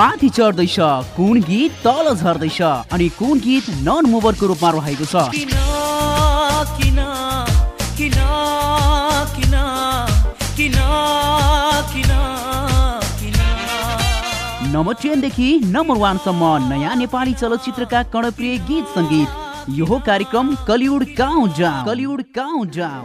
माथि चढ्दैछ कुन गीत तल झर्दैछ अनि कुन गीत नन मुभरको रूपमा रहेको छ? किन किन किन किन किन किन किन? नम्बर टेनदेखि नम्बर वानसम्म नयाँ नेपाली चलचित्रका कर्णप्रिय गीत सङ्गीत। यो कार्यक्रम Kollywood countdown Kollywood count down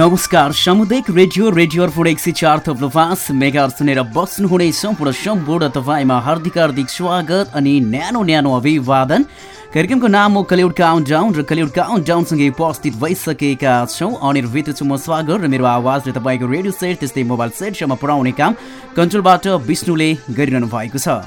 नमस्कार सामुदायिक रेडियो रेडियो अर्पण एक सय चार थप्लो पाँच मेगा सुनेर बस्नुहुने सम्पूर्ण सम्पूर्ण तपाईँमा हार्दिक हार्दिक स्वागत अनि न्यानो न्यानो अभिवादन। कार्यक्रमको नाम हो कलिउड काउन्ट डाउन र कलिउड काउन्ट डाउनसँगै उपस्थित भइसकेका छौँ। अनिर्भित छु म स्वागत र मेरो आवाजले तपाईँको रेडियो सेट त्यस्तै मोबाइल सेटसम्म पुर्याउने काम कन्ट्रोलबाट विष्णुले गरिरहनु भएको छ।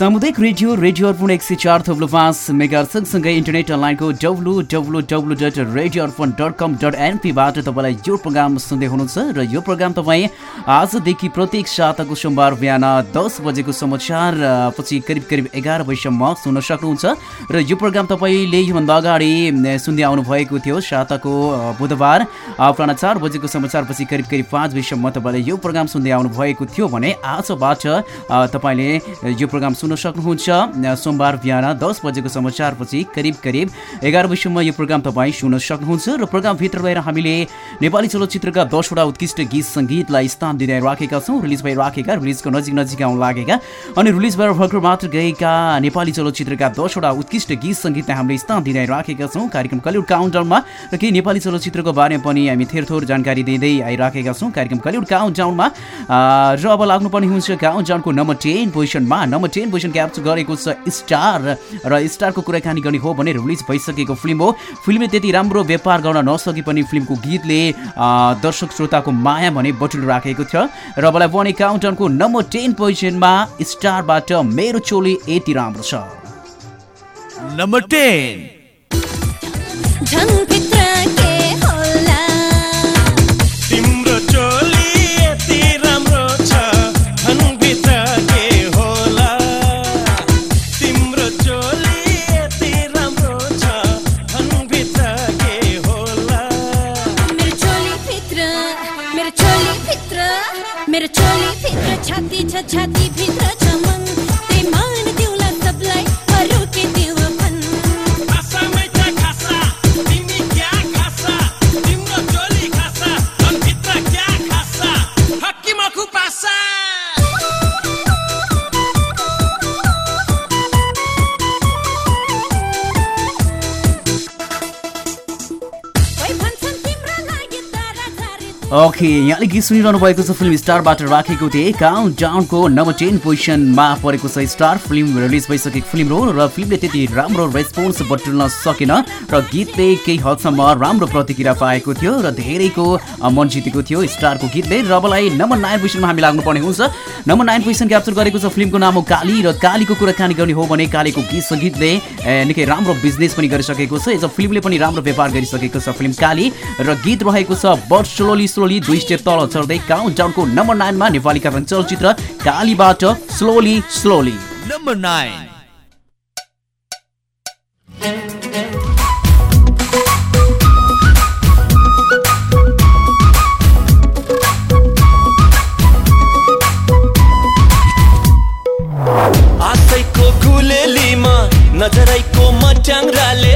सामुदायिक रेडियो रेडियो अर्पण एक सय चार थप्लो पाँच मेगा सँगसँगै इन्टरनेट अनलाइनको W W W dot radio Arpan dot com dot एनपीबाट तपाईँलाई यो प्रोग्राम सुन्दै हुनुहुन्छ र यो प्रोग्राम तपाईँ आजदेखि प्रत्येक साताको सोमबार बिहान दस बजेको समाचार पछि करिब करिब एघार बजीसम्म सुन्न सक्नुहुन्छ र यो प्रोग्राम तपाईँले योभन्दा अगाडि सुन्दै आउनुभएको थियो। साताको बुधबार अपराह चार बजेको समाचारपछि करिब करिब पाँच बजीसम्म तपाईँले यो प्रोग्राम सुन्दै आउनुभएको थियो भने आजबाट तपाईँले यो प्रोग्राम सुन्न सक्नुहुन्छ अ, सोमबार बिहान दस बजेको समाचारपछि करिब करिब एघार बजीसम्म यो प्रोग्राम तपाईँ सुन्न सक्नुहुन्छ र प्रोग्रामभित्र रहेर हामीले नेपाली चलचित्रका दसवटा उत्कृष्ट गीत सङ्गीतलाई स्थान दिँदै राखेका छौँ। रिलिज भइराखेका रिलिजको नजिक नजिक आउन लागेका। अनि रिलिज भएर भर्खर मात्र गएका नेपाली चलचित्रका दसवटा उत्कृष्ट गीत सङ्गीतलाई हामीले स्थान दिँदै राखेका छौँ। कार्यक्रम कलिउड काउन्टाउनमा र केही नेपाली चलचित्रको बारेमा पनि हामी थेर थोर जानकारी दिँदै आइराखेका छौँ। कार्यक्रम कलिउड काउन्टाउनमा र अब लाग्नुपर्ने हुन्छ। काउन्टाउनको नम्बर टेन पोजिसनमा नम्बर टेन पोजिसन क्याप्चर गरेको छ स्टार र स्टारको कुराकानी गर्ने हो भने रिलिज भइसकेको फिल्म हो। फिल्मले त्यति राम्रो व्यापार गर्न नसके पनि फिल्मको गीतले दर्शक श्रोताको माया भने बटुल राखेको थियो। र मलाई भने काउन्टाउनको नम्बर टेन पोजिसनमा स्टारबाट मेरो चोली यति राम्रो छ। नम्बर टेन यहाँले गीत सुनिरहनु भएको छ फिल्म स्टारबाट राखेको थिएँ काउन्ट डाउनको नम्बर टेन पोजिसनमा परेको छ स्टार फिल्म रिलिज भइसकेको फिल्म हो र फिल्मले त्यति राम्रो रेस्पोन्स बटुल्न सकेन र गीतले केही हदसम्म राम्रो प्रतिक्रिया पाएको थियो र धेरैको मन जितेको थियो स्टारको गीतले। र अबलाई नम्बर नाइन पोजिसनमा हामी लाग्नुपर्ने हुन्छ। नम्बर नाइन पोजिसन क्याप्चर गरेको छ फिल्मको नाम हो काली र कालीको कुराकानी गर्ने हो भने कालीको गीत सङ्गीतले निकै राम्रो बिजनेस पनि गरिसकेको छ। एज फिल्मले पनि राम्रो व्यापार गरिसकेको छ फिल्म काली। र गीत रहेको छ बट स्लोली स्लोली दुई स्टेप तल चढ्दै काउन्ट डाउनको नम्बर नाइनमा नेपाली कथन चलचित्र कालीबाट स्लोली स्लोली नम्बर नाइन आशैको गुलेलीमा नजरैको मट्याङ्राले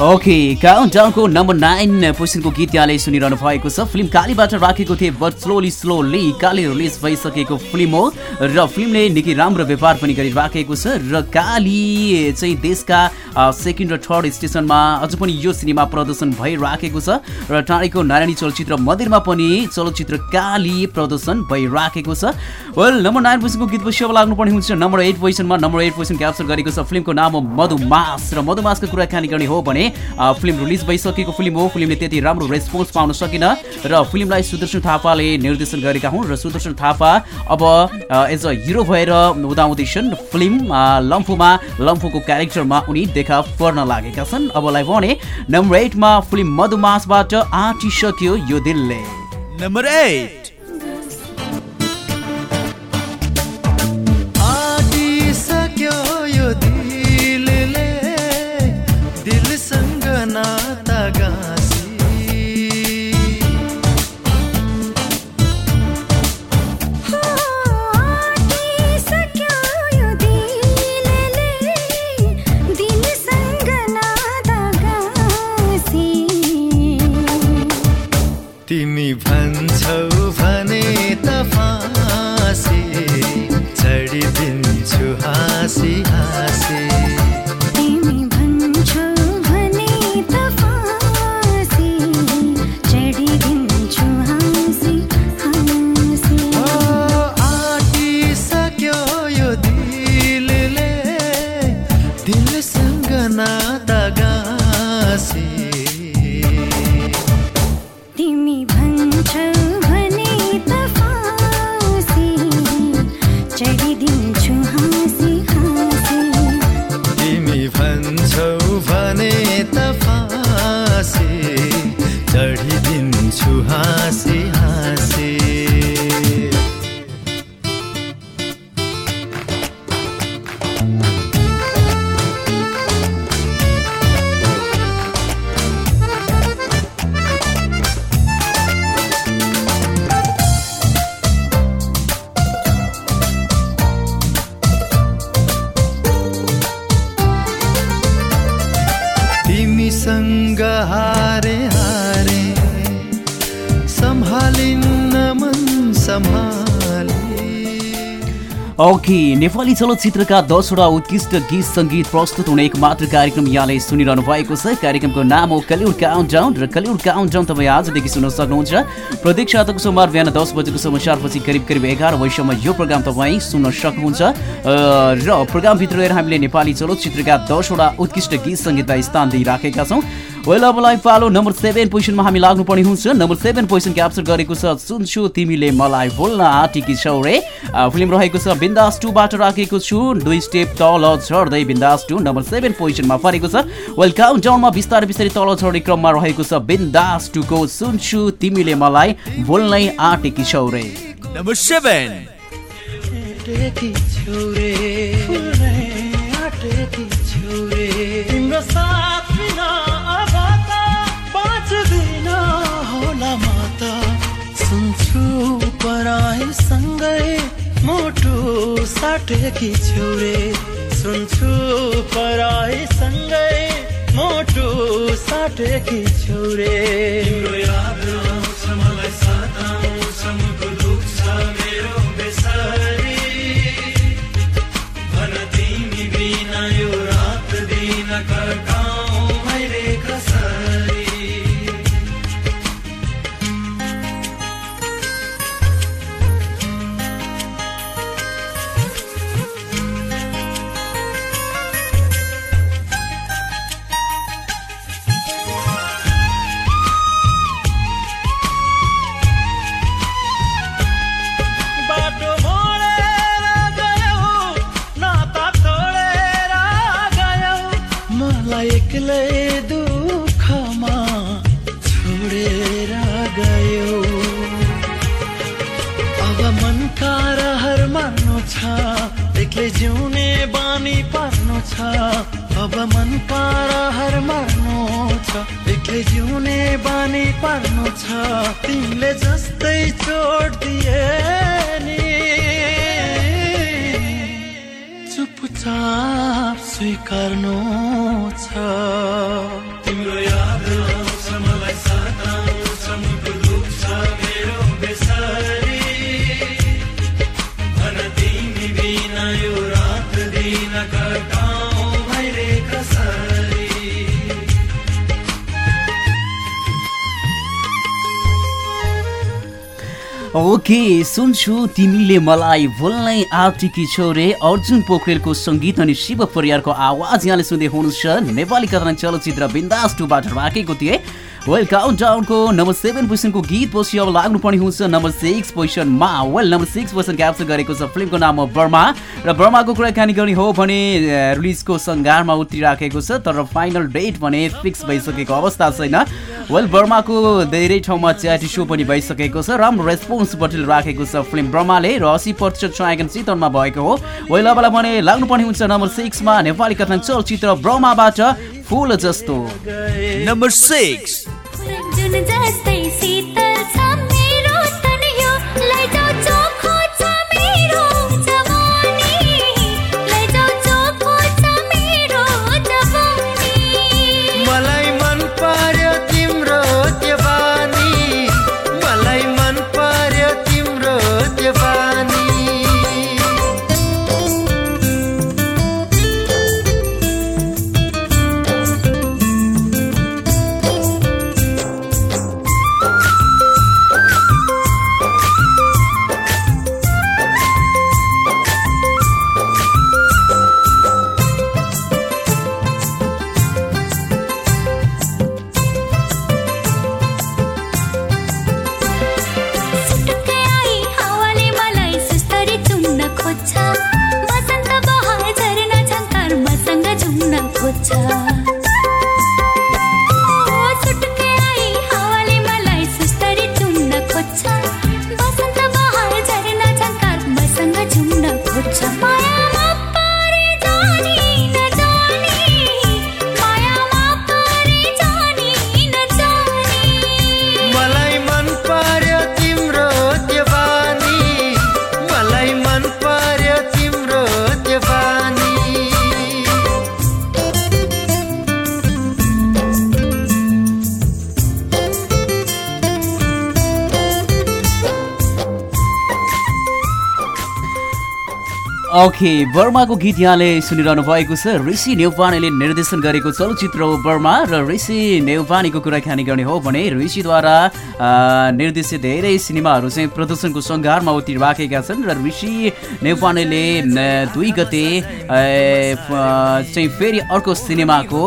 ओके काउन्टाउनको नम्बर नाइन पोजिसनको गीत यहाँले सुनिरहनु भएको छ। फिल्म कालीबाट राखेको थिए but slowly slowly Kali release भइसकेको फिल्म हो। र फिल्मले निकै राम्रो व्यापार पनि गरिराखेको छ। र काली चाहिँ देशका सेकेन्ड र थर्ड स्टेसनमा अझ पनि यो सिनेमा प्रदर्शन भइराखेको छ। र टाढीको नारायणी चलचित्र मन्दिरमा पनि चलचित्र काली प्रदर्शन भइराखेको छ। वेल नम्बर नाइन पोजिसनको गीत पछि अब लाग्नुपर्ने हुन्छ। नम्बर एट पोजिसनमा नम्बर एट पोजिसन क्याप्चर गरेको छ। फिल्मको नाम हो मधुमास। र मधुमासको कुराकानी गर्ने हो भने फिल्म रिलिज भइसकेको फिल्म हो। फिल्मले त्यति राम्रो रेस्पोन्स पाउन सकेन र फिल्मलाई सुदर्शन थापाले निर्देशन गरेका हुन् र सुदर्शन थापा अब एज अ हिरो भएर उदाउँदैछन् फिल्म अ, लम्फूमा लम्फूको क्यारेक्टरमा उनी देखा पर्न लागेका छन्। अबलाई भने नम्बर एटमा फिल्म मधुमासबाट आँटिसक्यो यो दिलले। Number 8. तिमीसँग हारे हारे। सम्हालिन्न मन सम्हाली। ओके नेपाली चलचित्रका दसवटा उत्कृष्ट गीत सङ्गीत प्रस्तुत हुने एक मात्र कार्यक्रम यहाँले सुनिरहनु भएको छ। कार्यक्रमको नाम हो कलिउड काउन्ट डाउन र कलिउड काउन्ट डाउन तपाईँ आजदेखि सुन्न सक्नुहुन्छ। प्रत्येक साताको सोमबार बिहान दस बजेको समाचारपछि करिब करिब एघार बजीसम्म यो प्रोग्राम तपाईँ सुन्न सक्नुहुन्छ। र प्रोग्रामभित्र रहेर हामीले नेपाली चलचित्रका दसवटा उत्कृष्ट गीत सङ्गीतलाई स्थान दिइराखेका छौँ। वेल अबलाई पालो नम्बर सेभेन पोजिसनमा हामी लाग्नुपर्ने हुन्छ। नम्बर सेभेन पोजिसन क्याप्चर गरेको छ। सुन्छु तिमीले मलाई बोल्न आँटेकी छौ रे फिल्म रहेको छ। बिन्दास टूबाट राखेको छु। दुई स्टेप तल झर्दै बिन्दास टू। नम्बर सेभेन पोजिसनमा परेको छ। वेल काउन्ट डाउनमा बिस्तारै बिस्तारै तल झर्ने क्रममा रहेको छ। बिन्दास टूको सुन्छु तिमीले मलाई बोल्नै आँटेकी छौ रे Number seven. पराईसँगै मोटो साटेकी छौरे। सुन्छु पराईसँगै मोटो साटेकी छौरे। तिम्रो याद आउँछ मलाई सताउँछ मुटु दुख्छ मेरो बेसरी। भन तिमी बिना यो रात दिन कटाउँ ओके सुन्छु तिमीले मलाई बोल्नै आँटेकी छौ रे। अर्जुन पोखरेलको सङ्गीत अनि शिव परियारको आवाज यहाँले सुन्दै हुनुहुन्छ। नेपाली कथन चलचित्र बिन्दास टूबाट राखेको थिए। वेल काउन्ट डाउनको नम्बर सेभेन पोजिसनको गीत पछि अब लाग्नुपर्ने हुन्छ। नम्बर सिक्स पोजिसनमा well number six position capture गरेको छ फिल्मको नाम हो बर्मा। र बर्माको कुराकानी गर्ने हो भने रिलिजको सङ्घारमा उत्रिराखेको छ तर फाइनल डेट भने फिक्स भइसकेको अवस्था छैन। वेल बर्माको धेरै ठाउँमा च्याटी सो पनि भइसकेको छ। राम्रो रेस्पोन्स बटुल राखेको छ फिल्म ब्रह्माले र असी प्रतिशत छायाङ्कन चितवनमा भएको हो। वेल अबलाई भने लाग्नुपर्ने हुन्छ नम्बर सिक्समा नेपाली कथन चलचित्र ब्रह्माबाट फुल जस्तो। Number six. जुन ओके बर्माको गीत यहाँले सुनिरहनु भएको छ। ऋषि नेउपानेले निर्देशन गरेको चलचित्र हो बर्मा र ऋषि नेउपानेको कुराकानी गर्ने हो भने ऋषिद्वारा निर्देशित धेरै सिनेमाहरू चाहिँ प्रदर्शनको सङ्घारमा उत्रिराखेका छन् र ऋषि नेउपानेले न, दुई गते चाहिँ फेरि अर्को सिनेमाको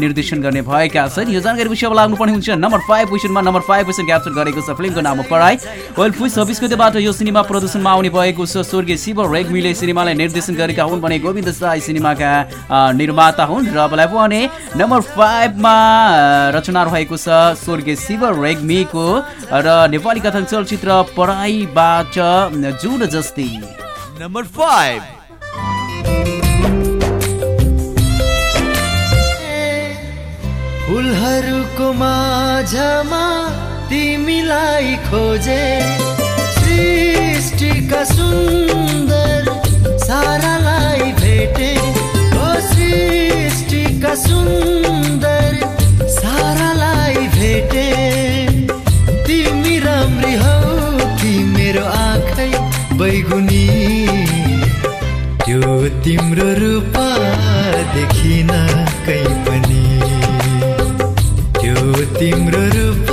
निर्देशन गर्ने भएका छन्। यो जानकारी विषयमा लाग्नुपर्ने हुन्छ। नम्बर फाइभ पोजिसनमा नम्बर फाइभ पोजिसन क्याप्चर गरेको छ फिल्मको नाम पढाइ। वेल पुस छब्बिस गतेबाट यो सिनेमा प्रदर्शनमा आउने भएको छ। स्वर्गीय शिव रेग्मीले सिनेमालाई निर्देशन गरेका हुन् भने गोविन्द साई सिनेमाका निर्माता हुन् र मलाई भने नम्बर फाइभमा रचना रहेको छ स्वर्गीय शिव रेग्मीको र नेपाली कथन चलचित्र पढाइबाट जुन जस्ती Number 5. फुलहरूको माझमा तिमीलाई खोजे सृष्टिका सुन्दर सारालाई भेटे। ओ सृष्टिका सुन्दर सारालाई भेटे। तिमी राम्री हौ कि मेरो आँखै बैगुनी। त्यो तिम्रो रूप देखिन कहीँ पनि। त्यो तिम्रो रूप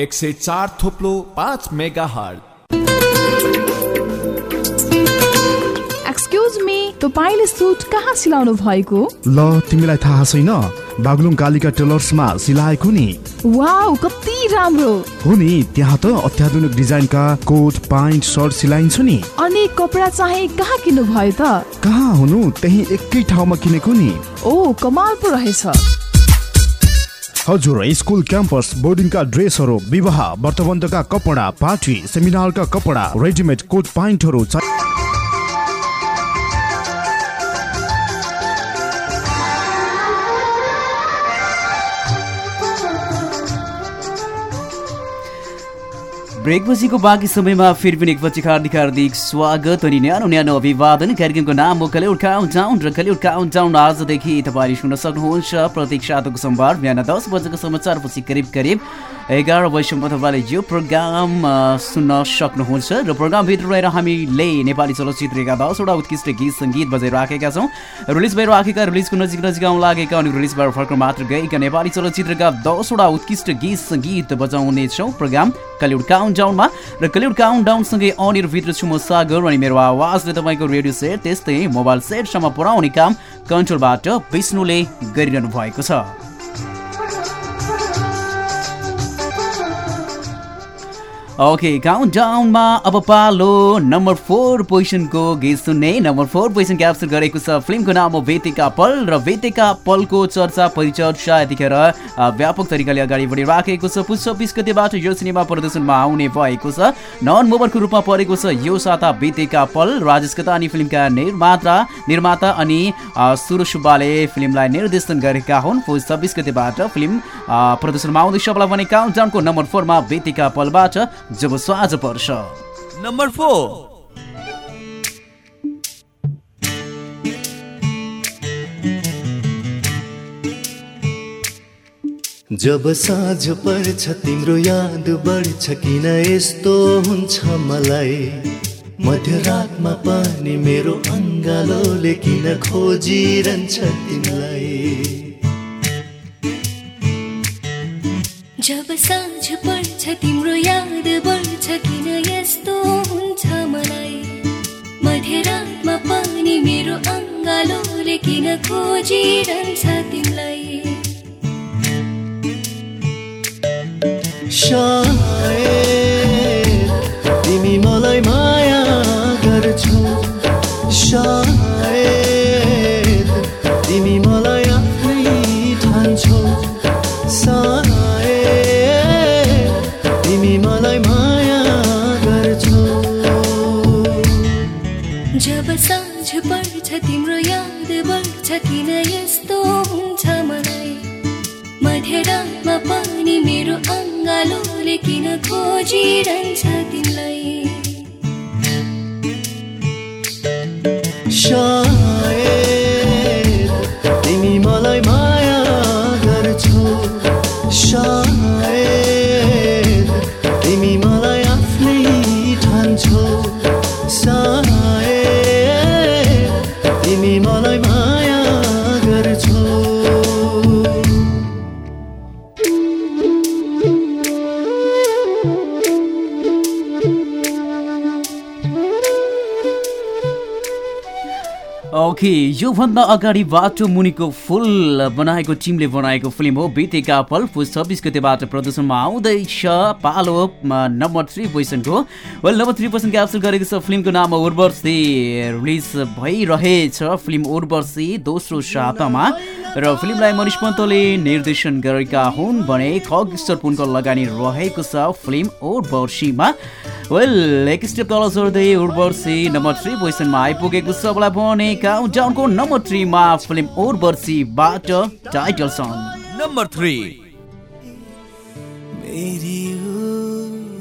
एक सय चार थोप्लो पाँच मेगा हर्ट एक्सक्युज मी तपाईँले सुट कहाँ सिलाउनु भएको? ल तिमीलाई थाहा छैन बागलुङ कालिका टेलर्समा सिलाएको नि। वाउ कति राम्रो। हो नि त्यहाँ त अत्याधुनिक डिजाइनका कोट पाइन्ट सर्ट सिलाइन्छ नि। अनि कपडा चाहिँ कहाँ किन्नु भयो त? कहाँ हुनु त्यही एकै ठाउँमा किनेको नि। ओ कमाल पो रहेछ। हजुर स्कुल क्याम्पस बोर्डिङका ड्रेसहरू विवाह व्रतबन्धका कपडा पार्टी सेमिनारका कपडा रेडिमेड कोट पाइन्टहरू छ ब्रेकपछिको बाँकी समयमा फेरि पनि एकपछि हार्दिक हार्दिक स्वागत अनि न्यानो न्यानो अभिवादन कार्यक्रमको नाम हो कलिउड काउन्ट डाउन र कलिउड काउन्ट डाउन आजदेखि तपाईँले सुन्न सक्नुहुन्छ प्रत्येक सातको सोमबार बिहान दस बजेको समाचारपछि करिब करिब एघार बजीसम्म तपाईँले यो प्रोग्राम सुन्न सक्नुहुन्छ र प्रोग्रामभित्र रहेर हामीले नेपाली चलचित्रका दसवटा उत्कृष्ट गीत सङ्गीत बजाइराखेका छौँ। रिलिज भइराखेका रिलिजको नजिक नजिक आउन लागेका अनि रिलिज भएर फर्क मात्र गएका नेपाली चलचित्रका दसवटा उत्कृष्ट गीत सङ्गीत बजाउनेछौँ प्रोग्राम कलिउड काउन्ट डाउनमा र कलिउड काउन्ट डाउनसँगै अनिरभित्र छु म सागर अनि मेरो आवाजले तपाईँको रेडियो सेट त्यस्तै मोबाइल सेटसम्म पुर्याउने काम कन्ट्रोलबाट विष्णुले गरिरहनु भएको छ। ओके काउन्ट डाउनमा अब पालो नम्बर फोर पोजिसनको गीत सुन्ने नम्बर फोर पोजिसन क्याप्चर गरेको छ फिल्मको नाम हो बेतेका पल र बेतेका पलको चर्चा परिचर्चा यतिखेर व्यापक तरिकाले अगाडि बढिराखेको छ पुस छब्बिस गतेबाट यो सिनेमा प्रदर्शनमा आउने भएको छ नन मोबरको रूपमा परेको छ यो साता बेतेका पल राजेश कतानी फिल्मका निर्माता निर्माता अनि सुरु सुब्बाले फिल्मलाई निर्देशन गरेका हुन् पुस छब्बिस गतेबाट फिल्म प्रदर्शनमा आउँदैछ भने काउन्ट डाउनको नम्बर फोरमा बेतेका पलबाट जब स्वाज पर्छ। Number 4. जब साँझ पर्छ तिम्रो याद बढ्छ किन यस्तो हुन्छ मलाई? मध्यरातमा पनि मेरो अङ्गालोले किन खोजिरहन्छ तिमीलाई? जब साँझ पर्छ तिम्रो याद बढ्छ किन यस्तो हुन्छ मलाई? मध्यरातमा पनि मेरो अङ्गालोले किन खोजिरहन्छ तिमीलाई? सायद ओके योभन्दा अगाडि बाटो मुनिको फुल बनाएको टिमले बनाएको फिल्म हो। बितेका पल पुस छब्बिस गतेबाट प्रदर्शनमा आउँदैछ पालो number three पोजिसनको well number three position capture गरेको छ। फिल्मको नाम उर्वशी। रिलिज भइरहेछ फिल्म उर्वशी दोस्रो सातामा। र फिल्मलाई मनिष पन्तले निर्देशन गरेका हुन् भने खगेश्वर पुनको लगानी रहेको छ फिल्म उर्वशीमा। वेल एक स्टेप तल जोड्दै उर्वशी नम्बर थ्री पोजिसनमा आइपुगेको छ। भने काउन्टाउनको नम्बर थ्रीमा फ़िल्म बाट टाइटल सङ नंबर थ्री। मेरी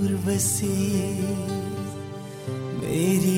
उर्वशी मेरी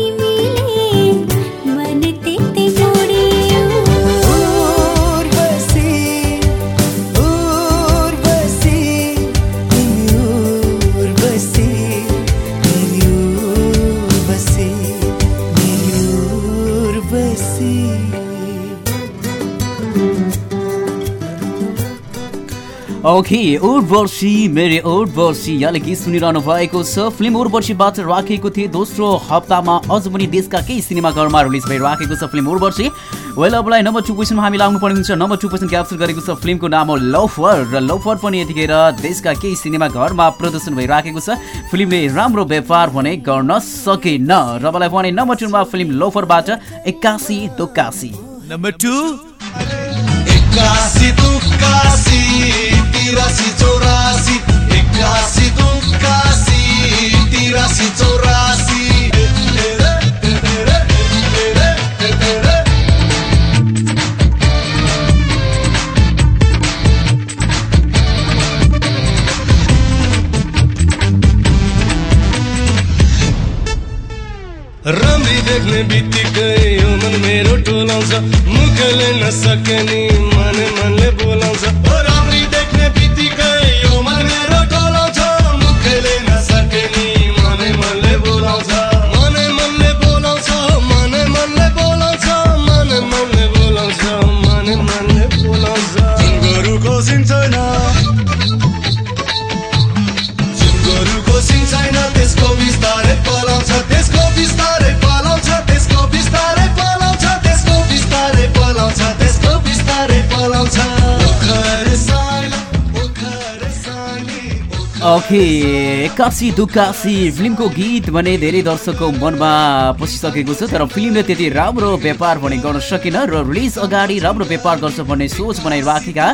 ओके उर्वशी मेरे उर्वशी यहाँले गीत सुनिरहनु भएको छ। फिल्म उर्वशीबाट राखेको थिए दोस्रो हप्तामा अझ पनि देशका केही सिनेमाघरमा रिलिज भइराखेको छ फिल्म उर्वशी। वेल अबलाई नम्बर टू पोजिसनमा हामी लाग्नु पर्ने हुन्छ। नम्बर टू पोजिसन क्याप्चर गरेको छ फिल्मको नाम हो लफर र लफर पनि यतिखेर देशका केही सिनेमाघरमा प्रदर्शन भइराखेको छ। फिल्मले राम्रो व्यापार भने गर्न सकेन। र मलाई भने नम्बर टूमा फिल्म लफरबाट एक्कासी दोक्कासी। नंबर टू एकासी दुक्कासी। तिरासी चौरासी एकासी दुक्कासी तिरासी चौरासी। राम्री देख्ने बित्तिकै मन मेरो टोलाउँछ मुखले नसके नि मन मनले बोलाउँछ एक्कासी दुक्कासी फिल्मको गीत भने धेरै दर्शकको मनमा पसिसकेको छ तर फिल्मले त्यति राम्रो व्यापार भने गर्न सकेन र रिलिज अगाडि राम्रो व्यापार गर्छ भन्ने सोच बनाइराखेका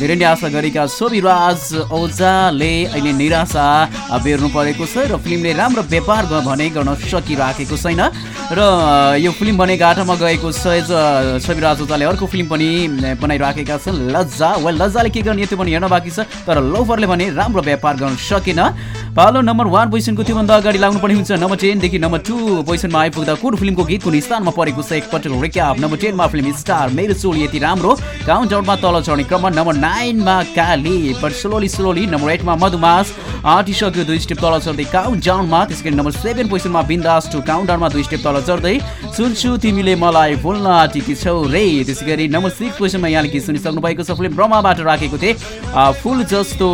धेरै नै आशा गरेका सोभिराज ओझाले अहिले निराशा बेर्नु परेको छ र फिल्मले राम्रो व्यापार भने गर्न सकिराखेको छैन। र यो फिल्म भने घाटामा गएको अ, छविराज ओझाले अर्को फिल्म पनि बनाइराखेका छन् लज्जा। वेल लज्जाले के गर्ने त्यो पनि हेर्न बाँकी छ तर लोफरले भने राम्रो व्यापार गर्न सकेन। पालो नम्बर वान पोजिसनको त्योभन्दा अगाडि लाग्नुपर्ने हुन्छ। नम्बर टेनदेखि नम्बर टू पोजिसनमा आइपुग्दा कुन फिल्मको गीत कुन स्थानमा परेको छ? एकपटक रेक्याप। नम्बर टेनमा फिल्म स्टार मेरो चोली यति राम्रो। काउन्ट डाउनमा तल चढ्ने क्रममा नम्बर नाइनमा Kali. But slowly slowly number एटमा मधुमास। आँटिसक्यो दुई स्टेप तल चढ्दै काउन्ट डाउनमा त्यसै गरी नम्बर सेभेन पोजिसनमा बिन्दास टु काउन्ट डाउनमा दुई स्टेप तल चढ्दै सुन्छु तिमीले मलाई भुल्न आँटेकी छौ रे। त्यसै गरी नम्बर सिक्स पोजिसनमा यहाँले गीत सुनिसक्नु भएको छ। फिल्म ब्रह्माबाट राखेको थिएँ। फुल जस्तो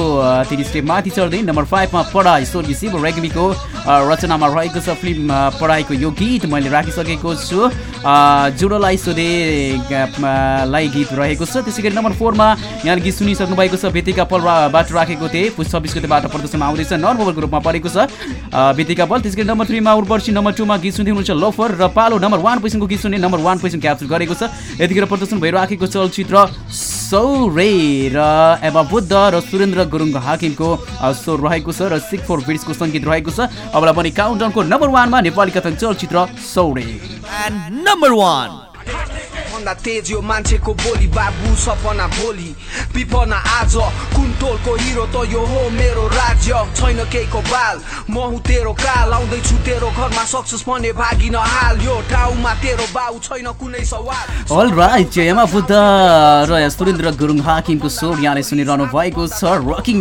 तिन स्टेप माथि चढ्दै नम्बर फाइभमा पढाइ स्वर्गीय शिव रेग्मीको रचनामा रहेको छ फिल्म पढाइको यो गीत। मैले राखिसकेको छु। जुडोलाई सोधे लाई गीत रहेको छ। त्यसै गरी नम्बर फोरमा यहाँ गीत सुनिसक्नु भएको छ। बेतिका पलबाट राखेको थिएँ। पुस छब्बिस गतेबाट प्रदर्शनमा आउँदैछ। नर्मलको रूपमा परेको छ। बेतिका पल। त्यसै गरी नम्बर थ्रीमा उर्वर्षी नम्बर टूमा गीत सुन्दै हुनुहुन्छ लोफर र पालो। नम्बर वान पोजिसनको गीत सुन्ने नम्बर वान पोजिसन क्याप्चर गरेको छ। यतिखेर प्रदर्शन भइराखेको चलचित्र सौरे र एबा बुद्ध र सुरेन्द्र गुरुङ हाकिमको स्वर रहेको छ र सिक फोर बिट्सको सङ्गीत रहेको छ। अबलाई पनि काउन्टाउनको नम्बर वानमा नेपाली कथन चलचित्र सौरे नम्बर वान भन्दा तेज यो मान्छेको बोली बाबु सपना भोलि विपना आज कुन टोलको हिरो त यो हो मेरो राज्य छैन केहीको बाल म हुँ तेरो काल आउँदैछु तेरो घरमा सक्सेस भने भागिन हाल यो ठाउँमा तेरो बाउ छैन कुनै सवाल अल राइट जयमा बुद्ध र सुरेन्द्र गुरुङ हाकिमको स्वर यहाँले सुनिरहनु भएको छ रकिङ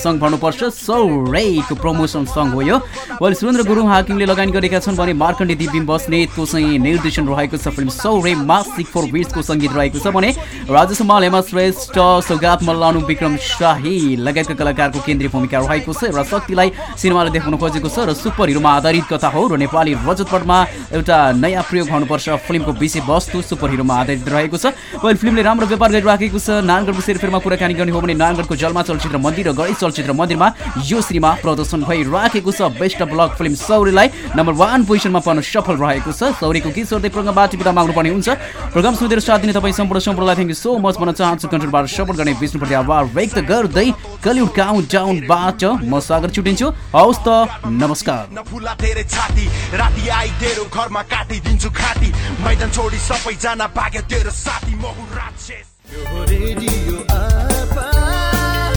सङ्ग भन्नुपर्छ सौ रेको प्रमोसन सङ्ग हो यो अहिले सुरेन्द्र गुरुङ हाकिमले लगानी गरेका छन् भने मार्कण्डे दिपिम बस्नेतको चाहिँ निर्देशन रहेको छ फिल्म सौ रे मासिक फोर बिट्सको सङ्गीत रहेको छ भने राजेश हेमा श्रेष्ठ सौगात मल्लानु विक्रम शाही लगायतका कलाकारको केन्द्रीय भूमिका रहेको छ र शक्तिलाई सिनेमाले देखाउन खोजेको छ र सुपर हिरोमा आधारित कथा हो र नेपाली रजतपटमा एउटा नयाँ प्रयोग हुनुपर्छ। फिल्मको विषय वस्तु सुपर हिरोमा आधारित रहेको छ। वेल फिल्मले राम्रो व्यापार गरिराखेको छ। नारायणगढको सेरफेरमा कुराकानी गर्ने हो भने नारायणगढको जलमा चलचित्र मन्दिर र गणेश चलचित्र मन्दिरमा यो सिनेमा प्रदर्शन भइराखेको छ। बेस्ट ब्लक फिल्म सौरीलाई नम्बर वान पोजिसनमा पर्न सफल रहेको छ। सौरीको गीत सोध्दै प्रोग्रामबाट बिदा माग्नुपर्ने हुन्छ। प्रोग्राम सुनेर साथ दिने तपाईँ सम्पूर्ण सम्पूर्णलाई थ्याङ्क यू सो मच भन्न चाहन्छु। कन्ट्रोलबाट सपोर्ट गर्ने विष्णुप्रति आभार व्यक्त गर्दै कलिउड काउन्ट डाउनबाट म सागर छुटिन्छु। हवस् त नमस्कार। नफुला धेरै छाती राति आई तेरो घरमा काटिदिन्छु खाती। मैदान छोडी सबैजना भाग्यो तेरो साथी म राक्षस।